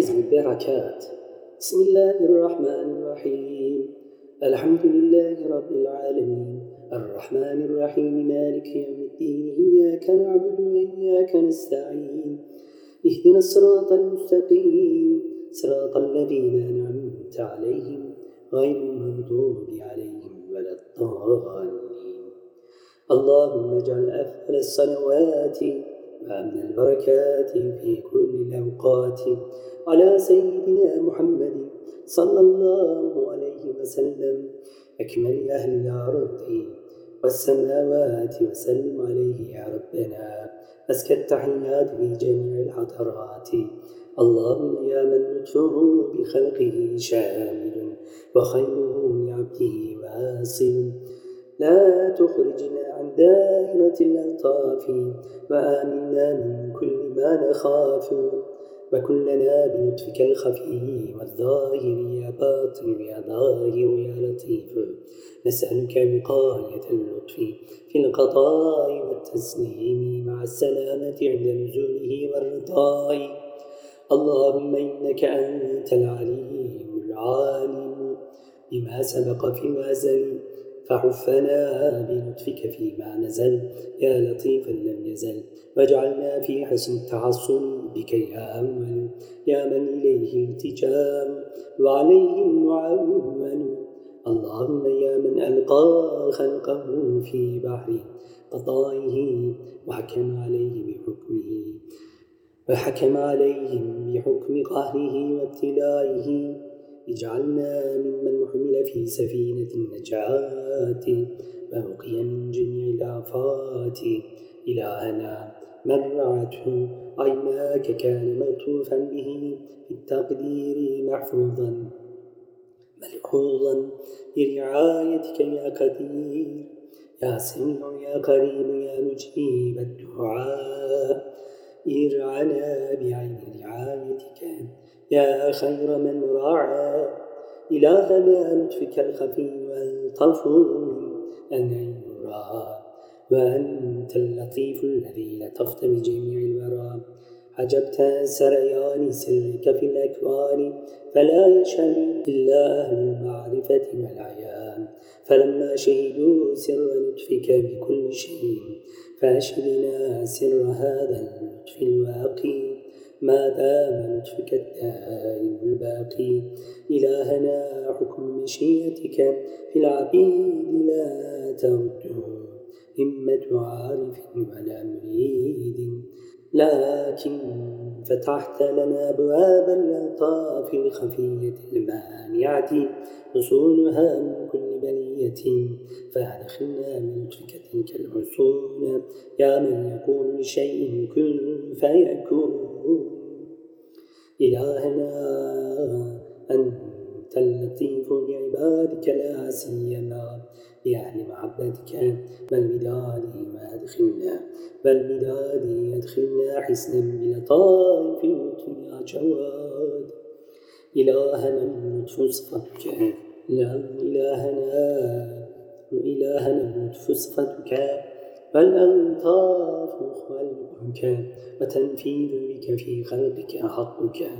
حزب البركات بسم الله الرحمن الرحيم. الحمد لله رب العالمين. الرحمن الرحيم مالك يوم الدين إياك نعبد وإياك نستعين. اهدنا الصراط المستقيم. صراط الذين أنعمت عليهم غير المغضوب عليهم ولا الضالين. اللهم اجعل أفضل الصلوات وأمن البركات في كل الأوقات. على سيدنا محمد صلى الله عليه وسلم. أكمل أهل الأرض والسماوات وسلم عليه يا ربنا. أزكى التحيات في جميع الحضرات. اللهم يا من لطفه بخلقه شامل وخيره لعبده واصل. لا تخرجنا عن دائرة الألطاف وآمنا من كل ما نخاف وكلنا بلطفك الخفي والظاهر يا باطن يا ظاهر يا لطيف. نسألك وقاية اللطف في القضاء والتسليم مع السلامة عند نزوله والرضاء. اللهم إنك أنت العليم العالم بما سبق في الأزل فحفنا بلطفك فيما نزل. يا لطيفا لم يزل. واجعلنا في حسن التحصن بك يا أول يا من إليه التجام. وعليه المعول اللهم يا من ألقى خلقه في بحر قضائه وحكم عليه بحكمه. وحكم عليهم بحكم قهره وابتلائه. اجعلنا ممن حمل في سفينة النجاة وبقي من جميع الآفات. إلهنا من رعته؟ عيناك كان ملطوفا به في التقدير محفوظا. ملحوظا برعايتك يا قدير. يا سميع يا قريب يا مجيب الدعاء. ارعنا بعين رعايتك. يا خير من رعى إلهنا لطفك الخفي والطف أن يرى وأنت اللطيف الذي لطفت بجميع الورى. عجبت سريان سرك في الأكوان. فلا يشهد إلا أهل المعرفة والعيان. فلما شهدوا سر لطفك بكل شيء فأشهدنا سر هذا اللطف الواقي. ما دام لطفك الدائم الباقي إلهنا حكم مشيئتك. في العبيد لا ترده همة عارف ولا مريد. لكن فتحت لنا أبواب الألطاف الخفية المانعة. وصولها من كل بلية. فأدخلنا من لطفك تلك الحصون يا من يقول لشيء كن فيكون. إلهنا أنت اللطيف بعبادك لا سيما بأهل محبتك والمداد ما أدخلنا والمداد يدخلنا حسنا بلطائف اللطف يا جواد. إلهنا اللطف صفتك لا إلهنا إلهنا اللطف صفتك والألطاف خلقك وتنفيذ بك في خلقك حقك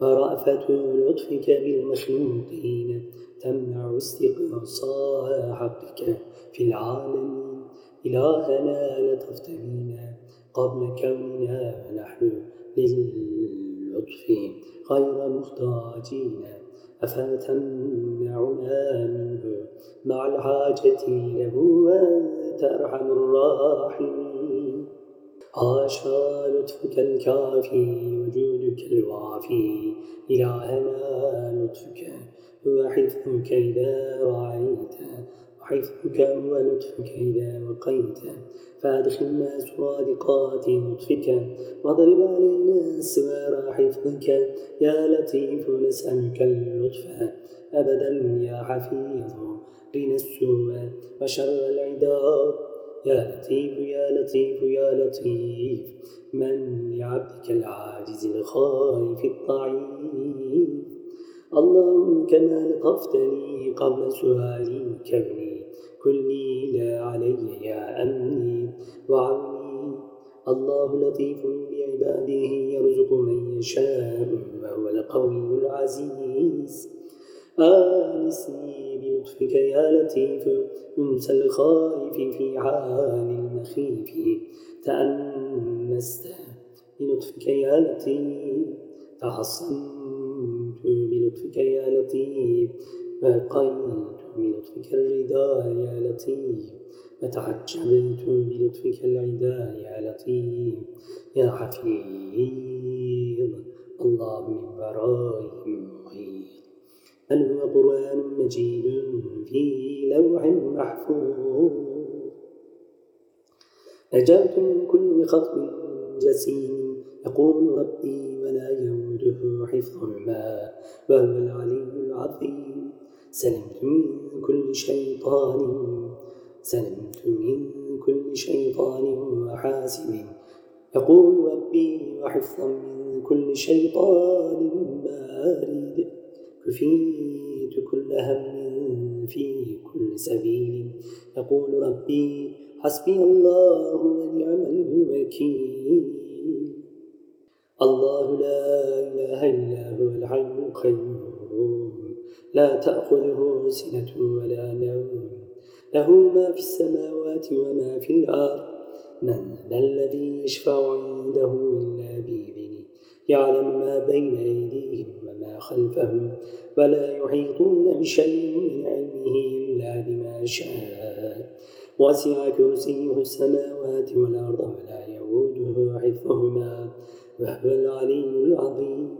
ورأفة لطفك بالمخلوقين تمنع استقصاء حقك في العالمين إلهنا لطفت بنا قبل كوننا نحن للطف غير محتاجين. أفتمنعنا منه مع الحاجة له أرحم الراحمين حاشا لطفك الكافي وجودك الوافي. إلهنا لطفك وحفظك إذا رعيت وحفظك هو لطفك إذا وقيت. فأدخلنا سرادقات لطفك. واضرب علينا سوار حفظك. يا لطيف نسألك اللطف. أبدا يا حفيظ. قنا السوء وشر العداء يا لطيف يا لطيف يا لطيف من لعبدك العاجز الخائف الضعيف؟ اللهم كما لطفتني قبل سؤالي كوني كلي لا علي يا أمني وعوني. الله لطيف بعباده يرزق من يشاء وهو القوي العزيز. آنسني بلطفك يا لطيف أنسى الخائف في حال المخيف تأنست بلطفك يا لطيف تحصنت بلطفك يا لطيف. وقيت بلطفك الرداء يا لطيف وتعجبت بلطفك العداء يا لطيف. يا حفيظ الله من بل هو قرآن مجيد في لوح محفوظ. نجات من كل خطب جسيم. يقول ربي ولا يوده حفظهما وهو العلي العظيم. سلمت من كل شيطان سلمت من كل شيطان وحاسب. يقول ربي وحفظا من كل شيطان مارد. كفيت كل هم في كل سبيل. يقول ربي حسبي الله ونعم الوكيل. الله لا إله إلا هو الحي القيوم. لا تأخذه سنة ولا نوم. له ما في السماوات وما في الأرض. من ذا الذي يشفع عنده إلا بإذنه. يعلم ما بين أيديهم خلفهم ولا يحيطون بشيء من علمه إلا بما شاء. وسع كرسيه السماوات والأرض ولا يعوده حفظهما وهو العلي العظيم.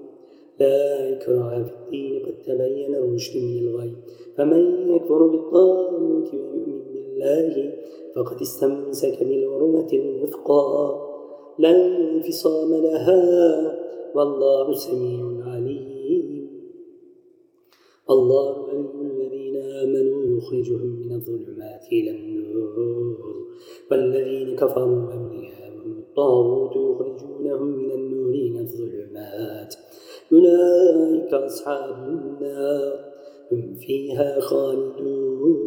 لا إكراه في الدين قد تبين الرشد من الغي. فمن يكفر بالطاغوت ويؤمن بالله فقد استمسك بالعروة الوثقى. لا انفصام لها والله سميع عليم. الله ولي الذين آمنوا يخرجهم من الظلمات إلى النور. والذين كفروا أولياءهم الطاغوت يخرجونهم من النور إلى الظلمات. أولئك أصحاب النار. هم فيها خالدون.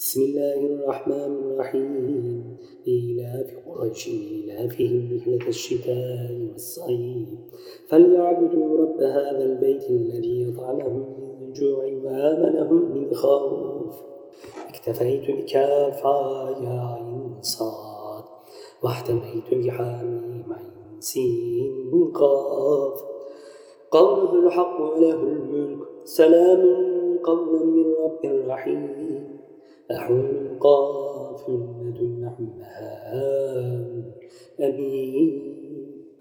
بسم الله الرحمن الرحيم إيلاف قريش إيلافهم رحلة الشتاء والصيف فليعبدوا رب هذا البيت الذي يطعمهم من جوع وآمنهم من خوف اكتفيت بكافا يا عين صاد واحتميت بحاميم عين سين قاف قوله الحق وله الملك سلام قولا من رب رحيم أحول قاف لدن حمام أمين.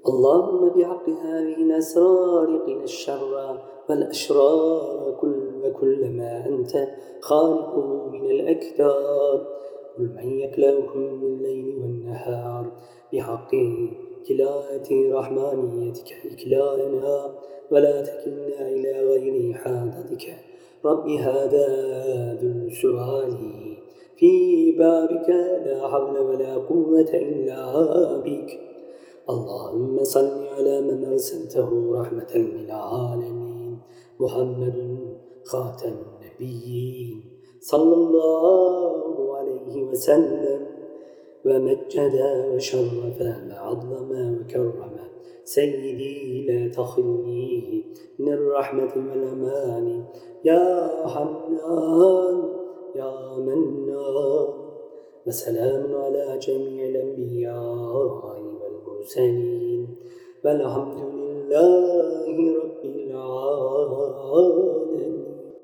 اللهم بحق هذه الأسرار قنا الشر والأشرار كل وكل ما أنت خالقه من الأكدار. قل من يكلأكم بالليل والنهار بحق كلاية رحمانيتك إكلانا ولا تكلنا إلى غير حاضتك. رب هذا ذو السؤال. في بابك لا حول ولا قوة إلا بك. اللهم صل على من أرسلته رحمة للعالمين. محمد خاتم النبيين. صلى الله عليه وسلم. ومجد وشرف وعظم وكرم. سيدي لا تخلني من الرحمة والأمان. يا حنان يا منان. وسلام على جميع الأنبياء والمرسلين. والحمد لله رب العالمين.